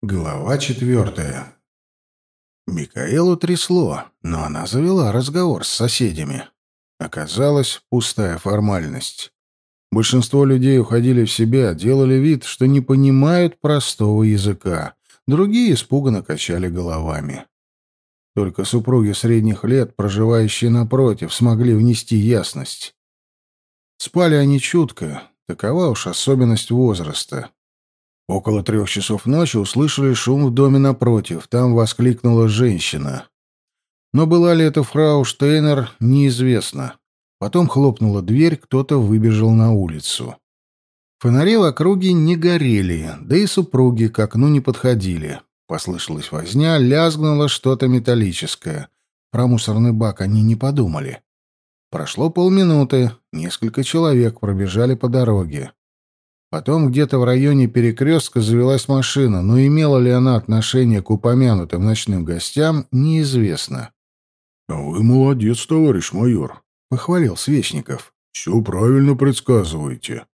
Глава четвертая. Микаэлу трясло, но она завела разговор с соседями. Оказалось, пустая формальность. Большинство людей уходили в себя, делали вид, что не понимают простого языка. Другие испуганно качали головами. Только супруги средних лет, проживающие напротив, смогли внести ясность. Спали они чутко, такова уж особенность возраста. Около трех часов ночи услышали шум в доме напротив. Там воскликнула женщина. Но была ли это фрау Штейнер, неизвестно. Потом хлопнула дверь, кто-то выбежал на улицу. Фонари в округе не горели, да и супруги к окну не подходили. Послышалась возня, лязгнуло что-то металлическое. Про мусорный бак они не подумали. Прошло полминуты, несколько человек пробежали по дороге. Потом где-то в районе перекрестка завелась машина, но имела ли она отношение к упомянутым ночным гостям, неизвестно. — А вы молодец, товарищ майор, — похвалил Свечников. — Все правильно предсказываете.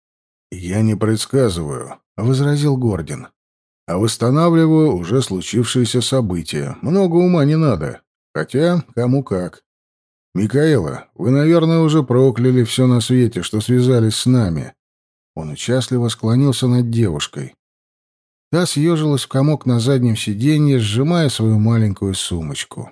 — Я не предсказываю, — возразил Гордин, — а восстанавливаю уже случившиеся события. Много ума не надо. Хотя, кому как. Микаэла, вы, наверное, уже прокляли все на свете, что связались с нами. — он участливо склонился над девушкой. Та съежилась в комок на заднем сиденье, сжимая свою маленькую сумочку.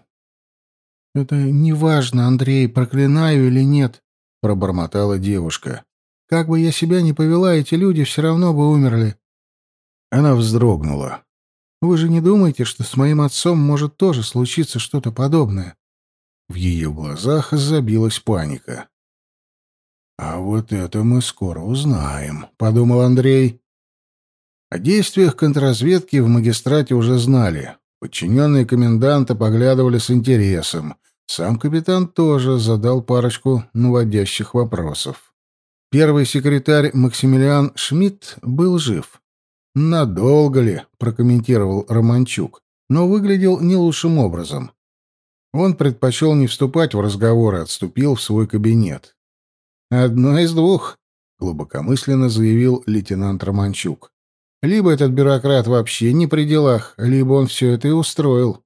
«Это неважно, Андрей, проклинаю или нет», — пробормотала девушка. «Как бы я себя ни повела, эти люди все равно бы умерли». Она вздрогнула. «Вы же не думаете, что с моим отцом может тоже случиться что-то подобное?» В ее глазах забилась паника. «А вот это мы скоро узнаем», — подумал Андрей. О действиях контрразведки в магистрате уже знали. Подчиненные коменданта поглядывали с интересом. Сам капитан тоже задал парочку наводящих вопросов. Первый секретарь Максимилиан Шмидт был жив. «Надолго ли?» — прокомментировал Романчук, но выглядел не лучшим образом. Он предпочел не вступать в разговор и отступил в свой кабинет. «Одно из двух», — глубокомысленно заявил лейтенант Романчук. «Либо этот бюрократ вообще не при делах, либо он все это и устроил».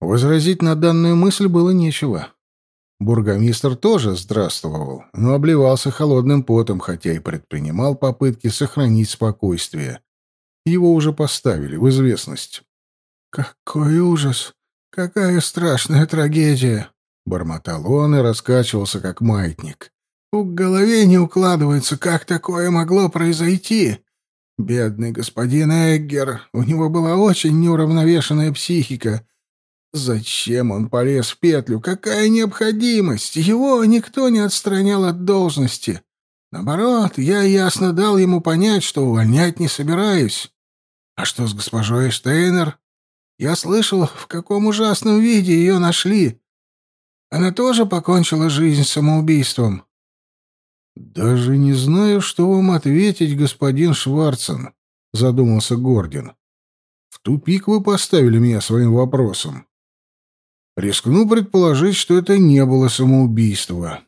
Возразить на данную мысль было нечего. Бургомистр тоже здравствовал, но обливался холодным потом, хотя и предпринимал попытки сохранить спокойствие. Его уже поставили в известность. «Какой ужас! Какая страшная трагедия!» — бормотал он и раскачивался, как маятник. В голове не укладывается, как такое могло произойти. Бедный господин Эггер, у него была очень неуравновешенная психика. Зачем он полез в петлю? Какая необходимость? Его никто не отстранял от должности. Наоборот, я ясно дал ему понять, что увольнять не собираюсь. А что с госпожой Штейнер? Я слышал, в каком ужасном виде ее нашли. Она тоже покончила жизнь самоубийством. «Даже не знаю, что вам ответить, господин Шварцен», — задумался Гордин. «В тупик вы поставили меня своим вопросом. Рискну предположить, что это не было самоубийство».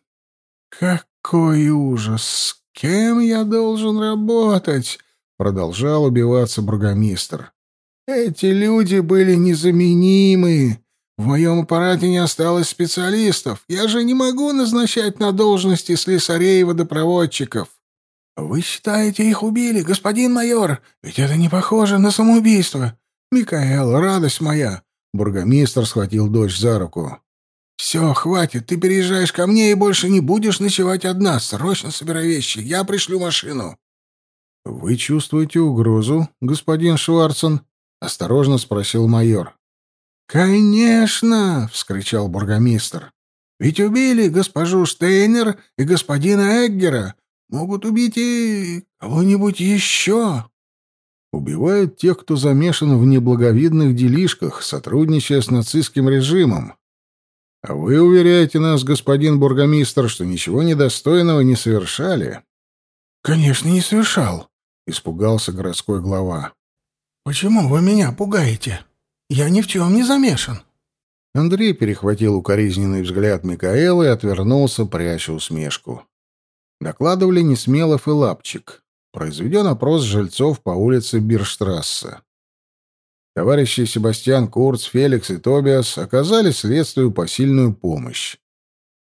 «Какой ужас! С кем я должен работать?» — продолжал убиваться бургомистр. «Эти люди были незаменимы. В моем аппарате не осталось специалистов. Я же не могу назначать на должности слесарей и водопроводчиков. Вы считаете, их убили, господин майор? Ведь это не похоже на самоубийство. Микаэл, радость моя. Бургомистр схватил дочь за руку. «Все, хватит, ты переезжаешь ко мне и больше не будешь ночевать одна. Срочно собирай вещи, я пришлю машину». «Вы чувствуете угрозу, господин Шварцен?» — осторожно спросил майор. «Конечно!» — вскричал бургомистр. «Ведь убили госпожу Штейнер и господина Эггера. Могут убить и кого-нибудь еще». Убивают тех, кто замешан в неблаговидных делишках, сотрудничая с нацистским режимом. А вы уверяете нас, господин бургомистр, что ничего недостойного не совершали? Конечно, не совершал, испугался городской глава. Почему вы меня пугаете? Я ни в чем не замешан. Андрей перехватил укоризненный взгляд Микаэла и отвернулся, пряча усмешку. Докладывали Несмелов и Лапчик. Произведен опрос жильцов по улице Бирштрассе. Товарищи Себастьян Курц, Феликс и Тобиас оказали следствию посильную помощь.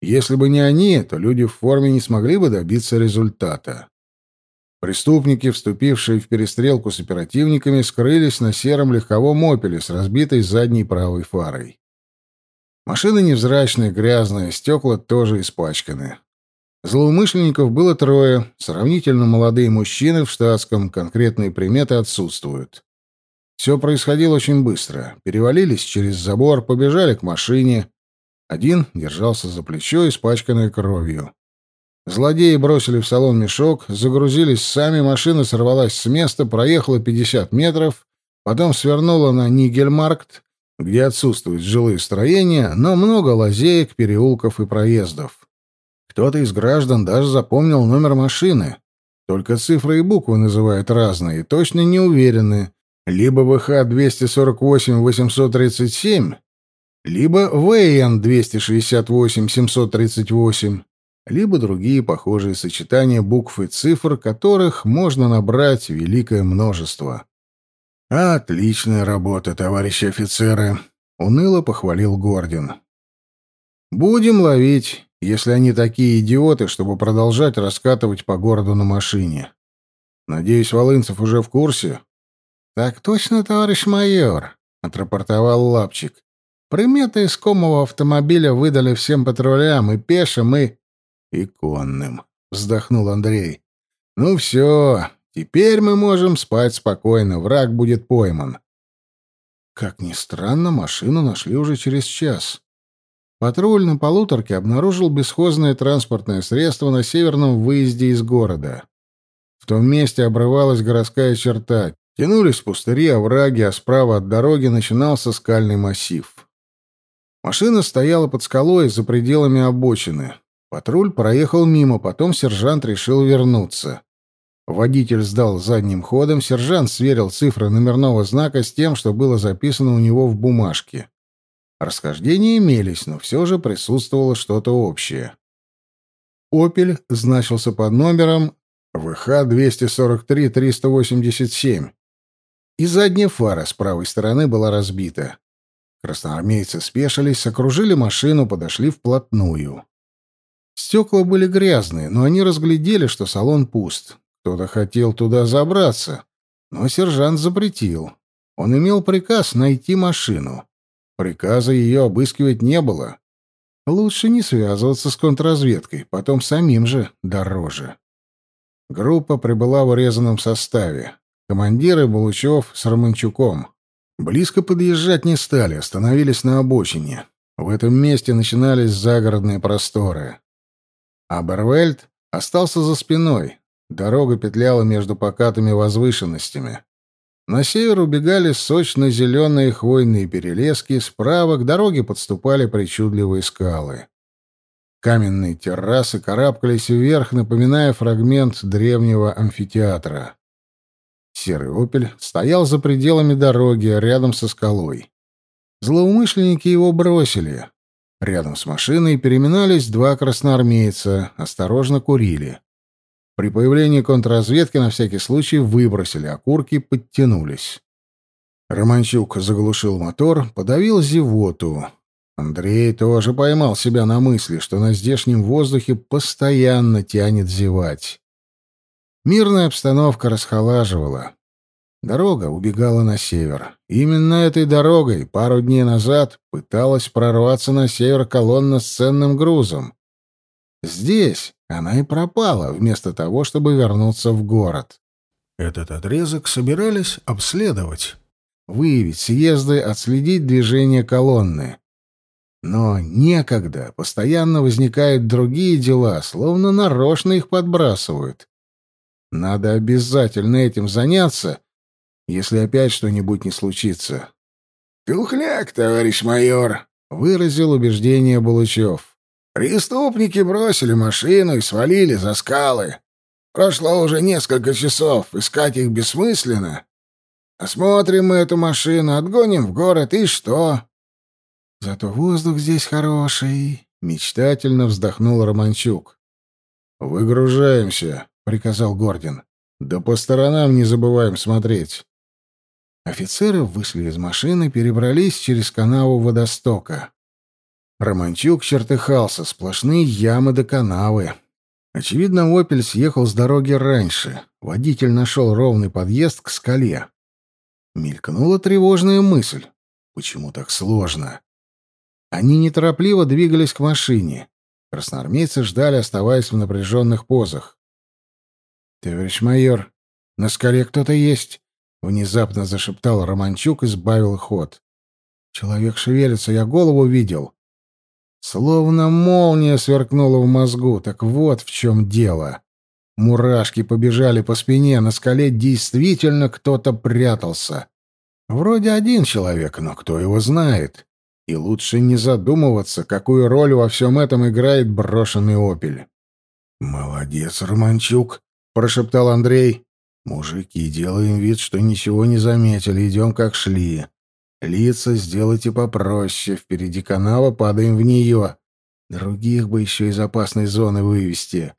Если бы не они, то люди в форме не смогли бы добиться результата. Преступники, вступившие в перестрелку с оперативниками, скрылись на сером легковом «Опеле» с разбитой задней правой фарой. Машина невзрачная, грязная, стекла тоже испачканы. Злоумышленников было трое, сравнительно молодые мужчины в штатском, конкретные приметы отсутствуют. Все происходило очень быстро. Перевалились через забор, побежали к машине. Один держался за плечо, испачканное кровью. Злодеи бросили в салон мешок, загрузились сами, машина сорвалась с места, проехала 50 метров, потом свернула на Нигельмаркт, где отсутствуют жилые строения, но много лазеек, переулков и проездов. Кто-то из граждан даже запомнил номер машины. Только цифры и буквы называют разные и точно не уверены. Либо ВХ-248-837, либо ВН-268-738 либо другие похожие сочетания букв и цифр, которых можно набрать великое множество. «Отличная работа, товарищи офицеры!» — уныло похвалил Гордин. «Будем ловить, если они такие идиоты, чтобы продолжать раскатывать по городу на машине. Надеюсь, Волынцев уже в курсе?» «Так точно, товарищ майор», — отрапортовал Лапчик. «Приметы искомого автомобиля выдали всем патрулям, и пешим, и...» и конным. Вздохнул Андрей. Ну все, теперь мы можем спать спокойно, враг будет пойман. Как ни странно, машину нашли уже через час. Патруль на полуторке обнаружил бесхозное транспортное средство на северном выезде из города. В том месте обрывалась городская черта, тянулись пустыри, овраги, а справа от дороги начинался скальный массив. Машина стояла под скалой за пределами обочины. Патруль проехал мимо, потом сержант решил вернуться. Водитель сдал задним ходом, сержант сверил цифры номерного знака с тем, что было записано у него в бумажке. Расхождения имелись, но все же присутствовало что-то общее. «Опель» значился под номером ВХ-243-387. И задняя фара с правой стороны была разбита. Красноармейцы спешились, окружили машину, подошли вплотную. Стекла были грязные, но они разглядели, что салон пуст. Кто-то хотел туда забраться, но сержант запретил. Он имел приказ найти машину. Приказа ее обыскивать не было. Лучше не связываться с контрразведкой, потом самим же дороже. Группа прибыла в урезанном составе. Командиры Булычев с Романчуком. Близко подъезжать не стали, остановились на обочине. В этом месте начинались загородные просторы. А Бервельд остался за спиной. Дорога петляла между покатыми возвышенностями. На север убегали сочно-зеленые хвойные перелески, справа к дороге подступали причудливые скалы. Каменные террасы карабкались вверх, напоминая фрагмент древнего амфитеатра. Серый «Опель» стоял за пределами дороги, рядом со скалой. Злоумышленники его бросили. Рядом с машиной переминались два красноармейца, осторожно курили. При появлении контрразведки на всякий случай выбросили окурки, подтянулись. Романчук заглушил мотор, подавил зевоту. Андрей тоже поймал себя на мысли, что на здешнем воздухе постоянно тянет зевать. Мирная обстановка расхолаживала. Дорога убегала на север. Именно этой дорогой пару дней назад пыталась прорваться на север колонна с ценным грузом. Здесь она и пропала, вместо того, чтобы вернуться в город. Этот отрезок собирались обследовать, выявить съезды, отследить движение колонны. Но некогда, постоянно возникают другие дела, словно нарочно их подбрасывают. Надо обязательно этим заняться — если опять что-нибудь не случится. «Тухляк, товарищ майор», — выразил убеждение Булычев. «Преступники бросили машину и свалили за скалы. Прошло уже несколько часов, искать их бессмысленно. Осмотрим мы эту машину, отгоним в город, и что?» «Зато воздух здесь хороший», — мечтательно вздохнул Романчук. «Выгружаемся», — приказал Гордин. «Да по сторонам не забываем смотреть». Офицеры вышли из машины, перебрались через канаву водостока. Романчук чертыхался, сплошные ямы до канавы. Очевидно, «Опель» съехал с дороги раньше. Водитель нашел ровный подъезд к скале. Мелькнула тревожная мысль. Почему так сложно? Они неторопливо двигались к машине. Красноармейцы ждали, оставаясь в напряженных позах. «Товарищ майор, на скале кто-то есть», — внезапно зашептал Романчук и сбавил ход. «Человек шевелится, я голову видел». Словно молния сверкнула в мозгу, так вот в чем дело. Мурашки побежали по спине, на скале действительно кто-то прятался. Вроде один человек, но кто его знает? И лучше не задумываться, какую роль во всем этом играет брошенный «Опель». «Молодец, Романчук», — прошептал Андрей. «Мужики, делаем вид, что ничего не заметили, идем как шли. Лица сделайте попроще, впереди канава, падаем в нее. Других бы еще из опасной зоны вывести».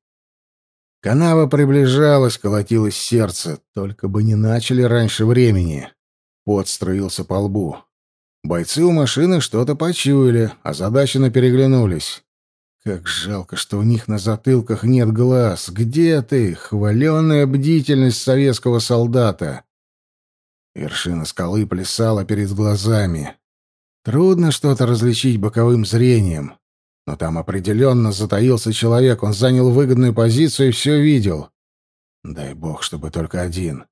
Канава приближалась, колотилось сердце, только бы не начали раньше времени. Пот струился по лбу. Бойцы у машины что-то почуяли, а задаченно переглянулись. Как жалко, что у них на затылках нет глаз. Где ты, хваленная бдительность советского солдата? Вершина скалы плясала перед глазами. Трудно что-то различить боковым зрением. Но там определенно затаился человек, он занял выгодную позицию и все видел. Дай бог, чтобы только один.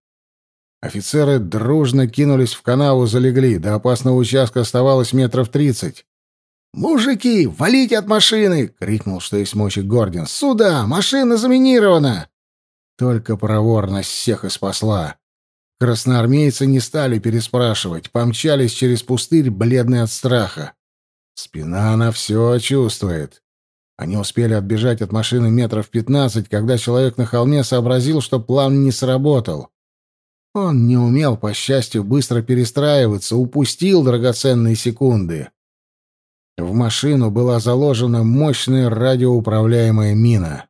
Офицеры дружно кинулись в канаву, залегли. До опасного участка оставалось метров тридцать. «Мужики, валите от машины!» — крикнул, что есть мочи Гордин. «Сюда! Машина заминирована!» Только проворность всех и спасла. Красноармейцы не стали переспрашивать, помчались через пустырь, бледные от страха. Спина она все чувствует. Они успели отбежать от машины метров пятнадцать, когда человек на холме сообразил, что план не сработал. Он не умел, по счастью, быстро перестраиваться, упустил драгоценные секунды. В машину была заложена мощная радиоуправляемая мина.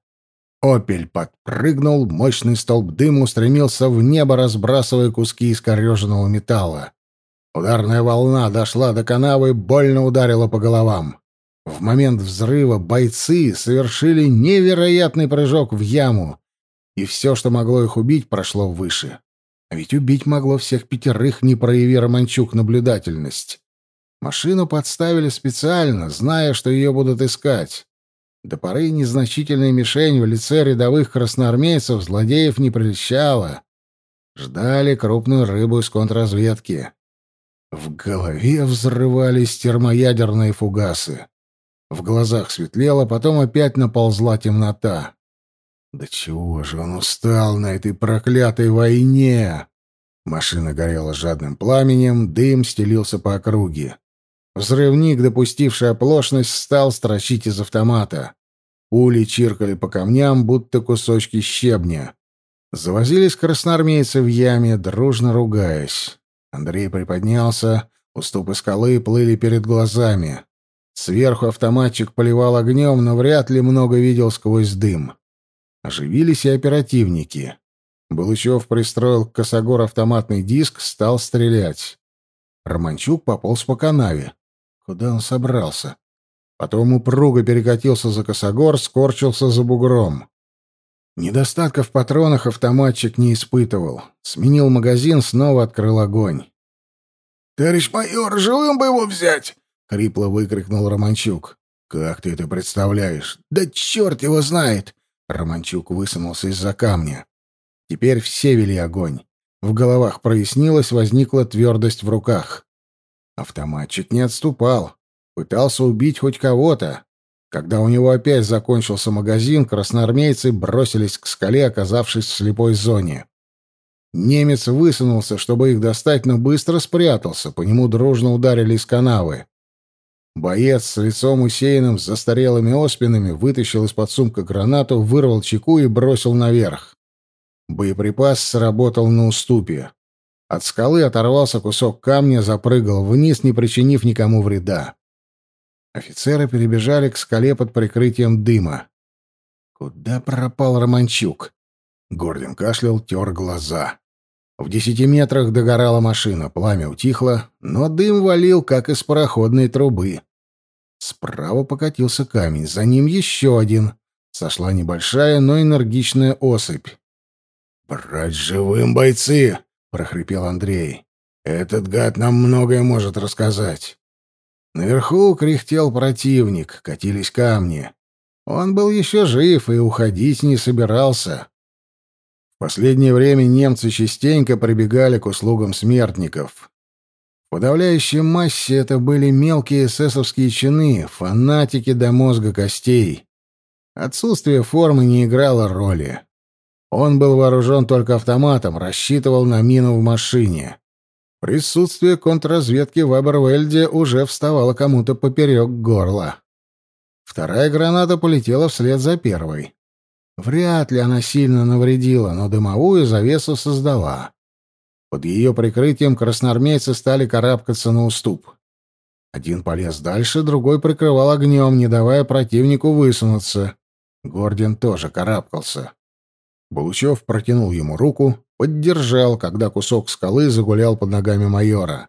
«Опель» подпрыгнул, мощный столб дыма устремился в небо, разбрасывая куски искореженного металла. Ударная волна дошла до канавы больно ударила по головам. В момент взрыва бойцы совершили невероятный прыжок в яму, и все, что могло их убить, прошло выше. А ведь убить могло всех пятерых, не прояви Романчук наблюдательность. Машину подставили специально, зная, что ее будут искать. До поры незначительная мишень в лице рядовых красноармейцев злодеев не прельщала. Ждали крупную рыбу из контрразведки. В голове взрывались термоядерные фугасы. В глазах светлело, потом опять наползла темнота. Да чего же он устал на этой проклятой войне? Машина горела жадным пламенем, дым стелился по округе. Взрывник, допустивший оплошность, стал строчить из автомата. Пули чиркали по камням, будто кусочки щебня. Завозились красноармейцы в яме, дружно ругаясь. Андрей приподнялся, уступы скалы плыли перед глазами. Сверху автоматчик поливал огнем, но вряд ли много видел сквозь дым. Оживились и оперативники. Булычев пристроил к косогор автоматный диск, стал стрелять. Романчук пополз по канаве. Куда он собрался? Потом упруго перекатился за косогор, скорчился за бугром. Недостатка в патронах автоматчик не испытывал. Сменил магазин, снова открыл огонь. «Товарищ майор, живым бы его взять!» — хрипло выкрикнул Романчук. «Как ты это представляешь?» «Да черт его знает!» Романчук высунулся из-за камня. Теперь все вели огонь. В головах прояснилось, возникла твердость в руках. Автоматчик не отступал. Пытался убить хоть кого-то. Когда у него опять закончился магазин, красноармейцы бросились к скале, оказавшись в слепой зоне. Немец высунулся, чтобы их достать, но быстро спрятался. По нему дружно ударили из канавы. Боец с лицом усеянным застарелыми оспинами вытащил из-под сумка гранату, вырвал чеку и бросил наверх. Боеприпас сработал на уступе. От скалы оторвался кусок камня, запрыгал вниз, не причинив никому вреда. Офицеры перебежали к скале под прикрытием дыма. Куда пропал Романчук? Гордин кашлял, тер глаза. В десяти метрах догорала машина, пламя утихло, но дым валил, как из пароходной трубы. Справа покатился камень, за ним еще один. Сошла небольшая, но энергичная осыпь. «Брать живым, бойцы!» — прохрипел Андрей. «Этот гад нам многое может рассказать». Наверху кряхтел противник, катились камни. Он был еще жив и уходить не собирался. В последнее время немцы частенько прибегали к услугам смертников. В подавляющей массе это были мелкие эсэсовские чины, фанатики до мозга костей. Отсутствие формы не играло роли. Он был вооружен только автоматом, рассчитывал на мину в машине. Присутствие контрразведки в Абервельде уже вставало кому-то поперек горла. Вторая граната полетела вслед за первой. Вряд ли она сильно навредила, но дымовую завесу создала. Под ее прикрытием красноармейцы стали карабкаться на уступ. Один полез дальше, другой прикрывал огнем, не давая противнику высунуться. Гордин тоже карабкался. Булычев протянул ему руку, поддержал, когда кусок скалы загулял под ногами майора.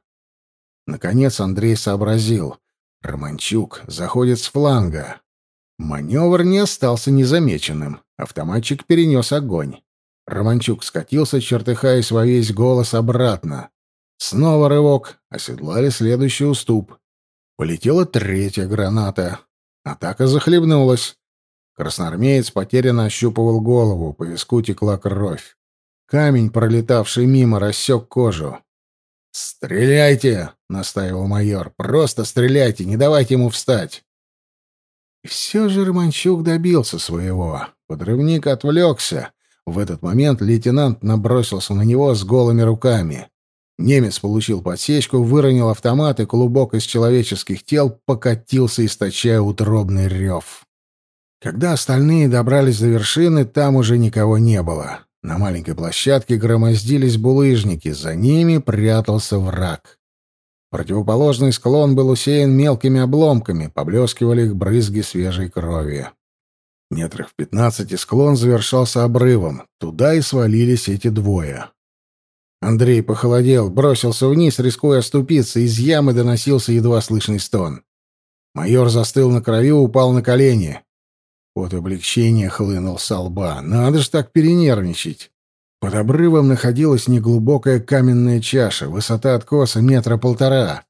Наконец Андрей сообразил. Романчук заходит с фланга. Маневр не остался незамеченным. Автоматчик перенес огонь. Романчук скатился, чертыхаясь во весь голос обратно. Снова рывок. Оседлали следующий уступ. Полетела третья граната. Атака захлебнулась. Красноармеец потерянно ощупывал голову, по виску текла кровь. Камень, пролетавший мимо, рассек кожу. «Стреляйте!» — настаивал майор. «Просто стреляйте, не давайте ему встать!» И все же Романчук добился своего. Подрывник отвлекся. В этот момент лейтенант набросился на него с голыми руками. Немец получил подсечку, выронил автомат, и клубок из человеческих тел покатился, источая утробный рев. Когда остальные добрались до вершины, там уже никого не было. На маленькой площадке громоздились булыжники, за ними прятался враг. Противоположный склон был усеян мелкими обломками, поблескивали их брызги свежей крови. Метрах в пятнадцати склон завершался обрывом. Туда и свалились эти двое. Андрей похолодел, бросился вниз, рискуя оступиться. Из ямы доносился едва слышный стон. Майор застыл на краю, упал на колени. От облегчения хлынул со лба. Надо ж так перенервничать. Под обрывом находилась неглубокая каменная чаша, высота откоса метра полтора.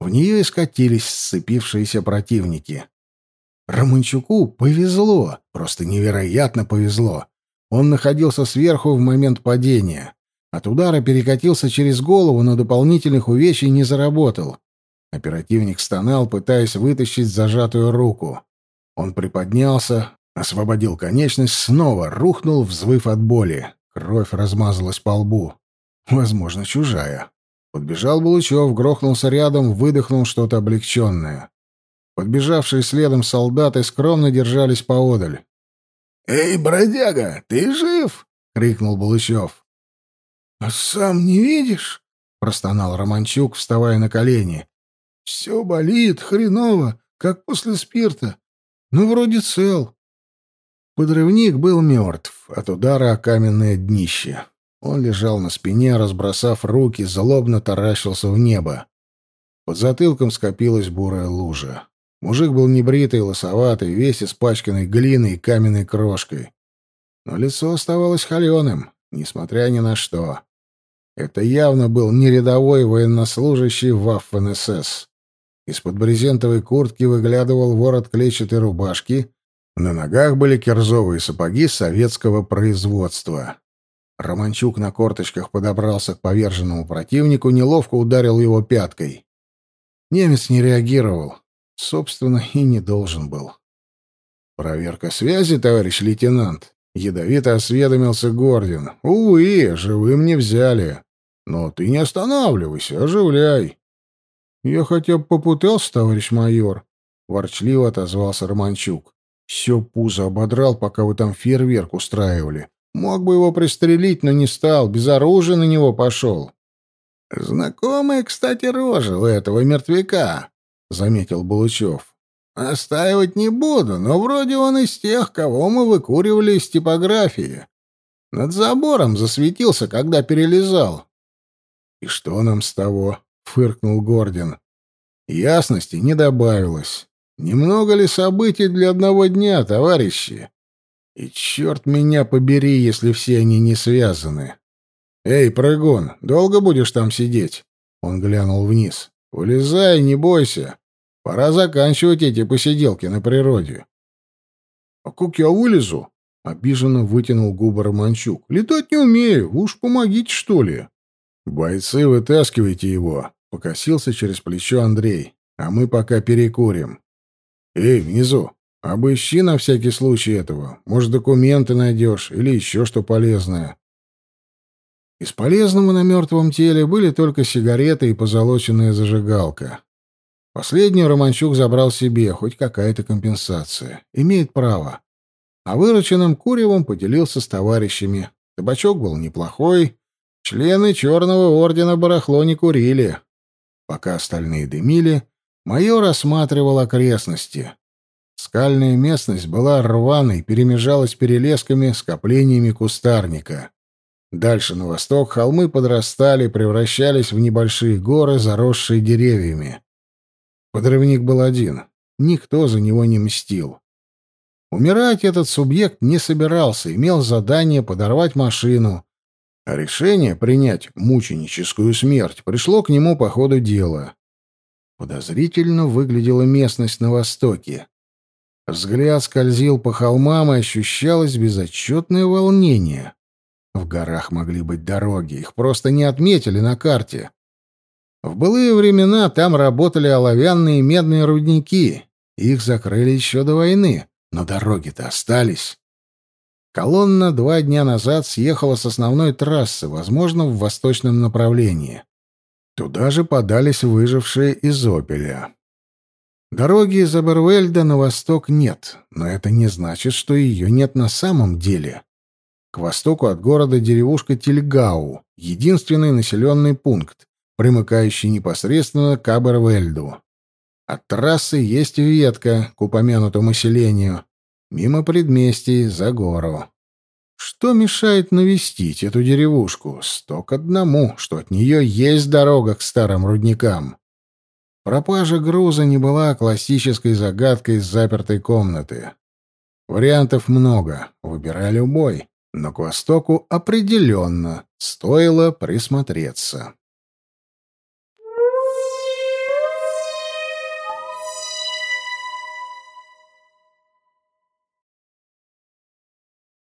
В нее и скатились сцепившиеся противники. Романчуку повезло, просто невероятно повезло. Он находился сверху в момент падения. От удара перекатился через голову, но дополнительных увечий не заработал. Оперативник стонал, пытаясь вытащить зажатую руку. Он приподнялся, освободил конечность, снова рухнул, взвыв от боли. Кровь размазалась по лбу. Возможно, чужая. Подбежал Булычев, грохнулся рядом, выдохнул что-то облегченное. Подбежавшие следом солдаты скромно держались поодаль. «Эй, бродяга, ты жив?» — крикнул Булычев. «А сам не видишь?» — простонал Романчук, вставая на колени. «Все болит, хреново, как после спирта. Ну, вроде цел. Подрывник был мертв от удара о каменное днище. Он лежал на спине, разбросав руки, злобно таращился в небо. Под затылком скопилась бурая лужа. Мужик был небритый, лосоватый, весь испачканный глиной и каменной крошкой. Но лицо оставалось холеным, несмотря ни на что. Это явно был не рядовой военнослужащий Ваффен-СС. Из-под брезентовой куртки выглядывал ворот клетчатой рубашки, на ногах были кирзовые сапоги советского производства. Романчук на корточках подобрался к поверженному противнику, неловко ударил его пяткой. Немец не реагировал. Собственно, и не должен был. «Проверка связи, товарищ лейтенант», — ядовито осведомился Гордин. «Увы, живым не взяли. Но ты не останавливайся, оживляй. «Я хотя бы попытался, товарищ майор», — ворчливо отозвался Романчук. «Все пузо ободрал, пока вы там фейерверк устраивали. Мог бы его пристрелить, но не стал, без оружия на него пошел». «Знакомая, кстати, рожа у этого мертвяка», — заметил Булычев. «Остаивать не буду, но вроде он из тех, кого мы выкуривали из типографии. Над забором засветился, когда перелезал. «И что нам с того?» — фыркнул Гордин. «Ясности не добавилось. Немного ли событий для одного дня, товарищи? И черт меня побери, если все они не связаны. Эй, прыгун, долго будешь там сидеть?» Он глянул вниз. «Вылезай, не бойся. Пора заканчивать эти посиделки на природе». «А как я вылезу?» — обиженно вытянул губы Романчук. «Летать не умею. Уж помогите, что ли?» «Бойцы, вытаскивайте его!» — покосился через плечо Андрей. «А мы пока перекурим. Эй, внизу, обыщи на всякий случай этого. Может, документы найдешь или еще что полезное». Из полезного на мертвом теле были только сигареты и позолоченная зажигалка. Последнюю Романчук забрал себе, хоть какая-то компенсация. Имеет право. А вырученным куревом поделился с товарищами. Табачок был неплохой. Члены Черного Ордена барахло не курили. Пока остальные дымили, майор осматривал окрестности. Скальная местность была рваной, перемежалась перелесками, скоплениями кустарника. Дальше на восток холмы подрастали, превращались в небольшие горы, заросшие деревьями. Подрывник был один. Никто за него не мстил. Умирать этот субъект не собирался, имел задание подорвать машину. А решение принять мученическую смерть пришло к нему по ходу дела. Подозрительно выглядела местность на востоке. Взгляд скользил по холмам, и ощущалось безотчетное волнение. В горах могли быть дороги, их просто не отметили на карте. В былые времена там работали оловянные медные рудники. Их закрыли еще до войны, но дороги-то остались. Колонна два дня назад съехала с основной трассы, возможно, в восточном направлении. Туда же подались выжившие из Опеля. Дороги из Абервельда на восток нет, но это не значит, что ее нет на самом деле. К востоку от города деревушка Тильгау, единственный населенный пункт, примыкающий непосредственно к Абервельду. От трассы есть ветка к упомянутому селению, мимо предместий, за гору. Что мешает навестить эту деревушку? Сто к одному, что от нее есть дорога к старым рудникам. Пропажа груза не была классической загадкой из запертой комнаты. Вариантов много, выбирай любой. Но к востоку определенно стоило присмотреться.